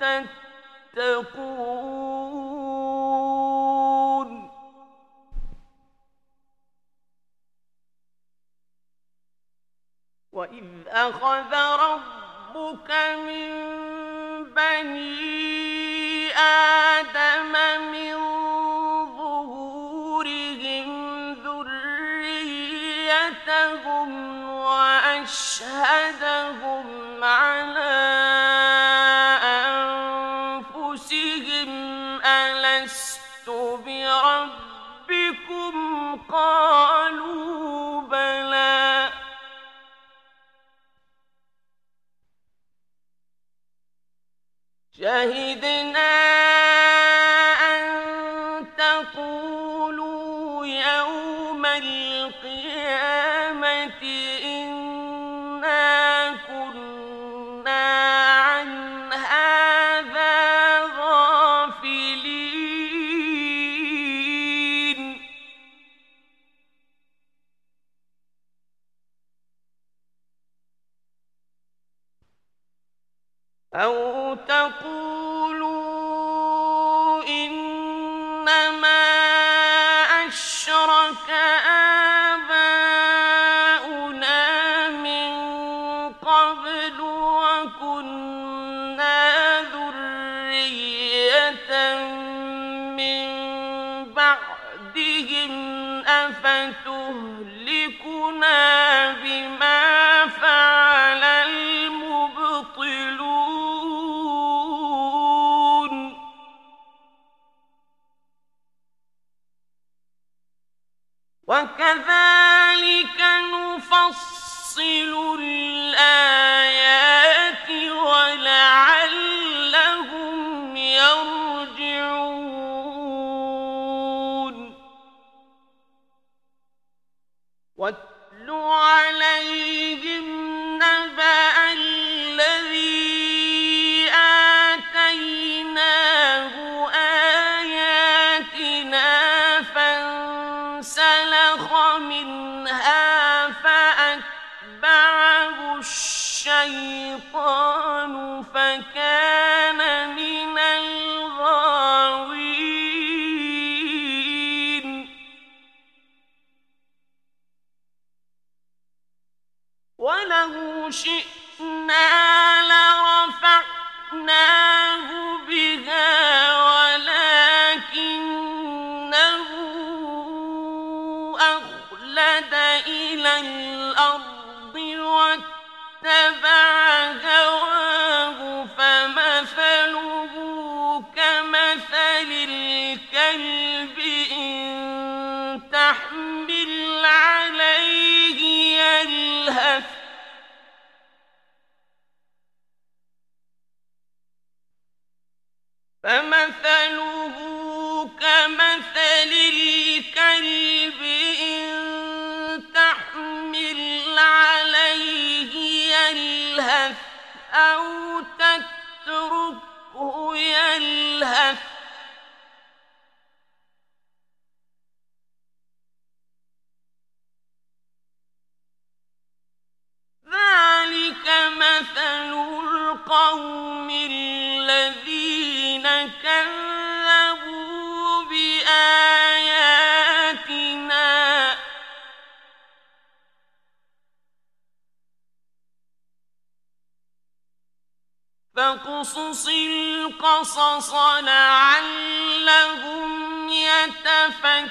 تتقون. وإذ أخذ ربك من بني آدم من ظهورهم ذريتهم وأشهدهم يوم القيامة أشرك وكذلك نفصل الآيات ولعلهم يرجعون واتل عليهم أو فقصص القصص لعلهم يتفكرون.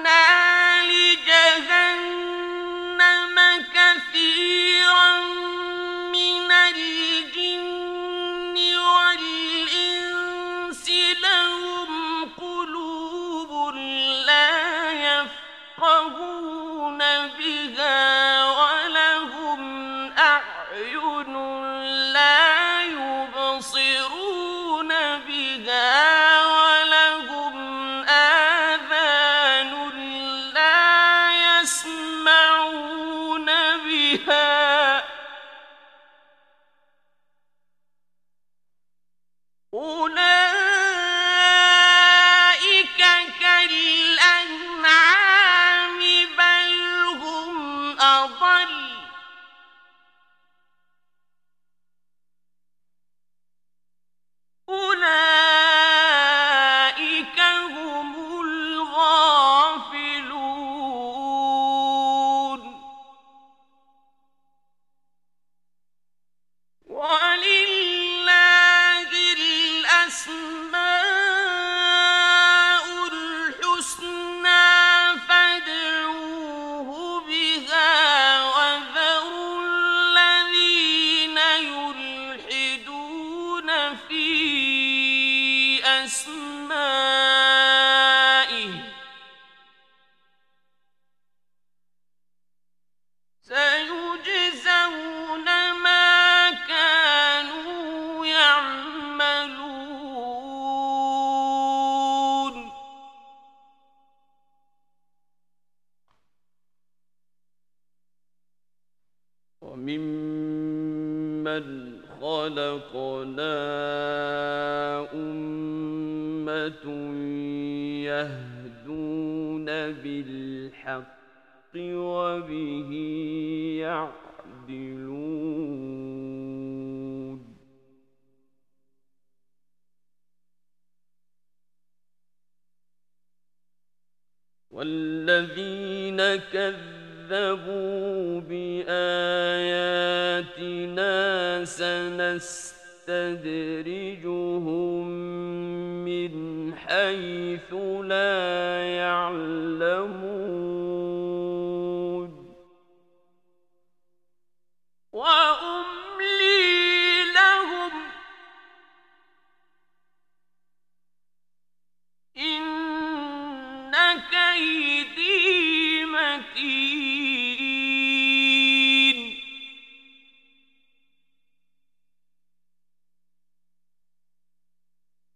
الأرض ممن خلقنا أمة يهدون بالحق وبه يعدلون والذين كذبوا بآياتنا سنستدرجهم من حيث لا يعلمون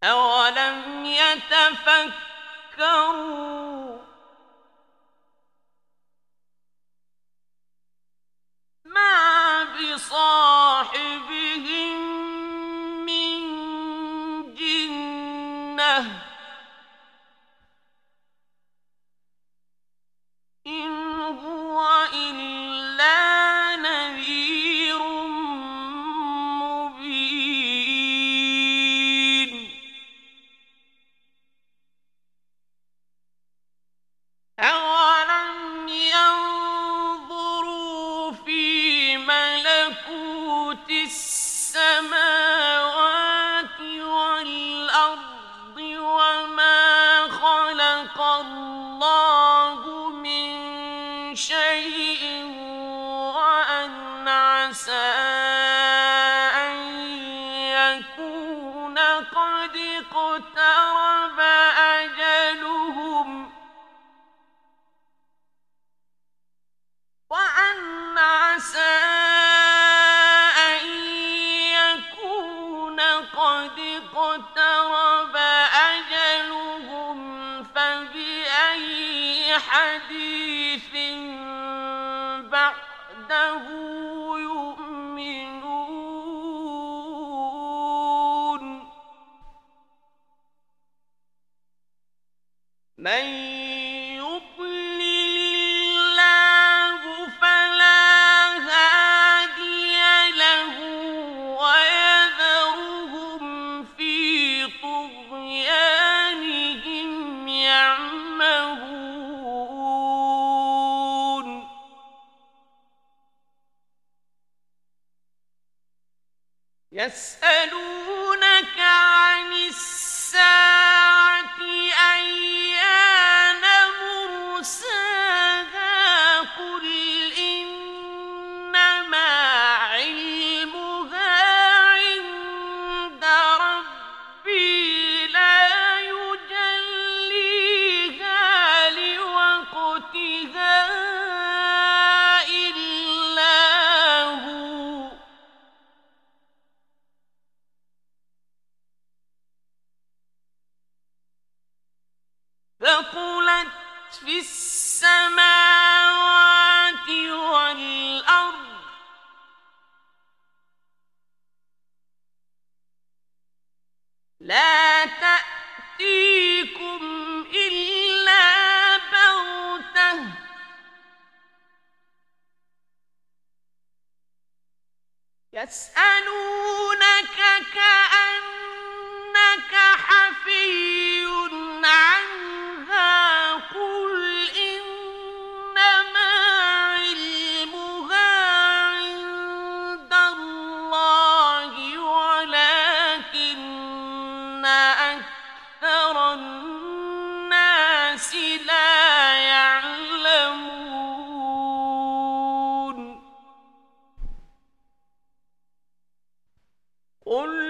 أولم يتفكروا ما بصاحبهم بعده يسألونك في السماوات والأرض. لا تأتيكم إلا بغتة. يسألونك كأنك قل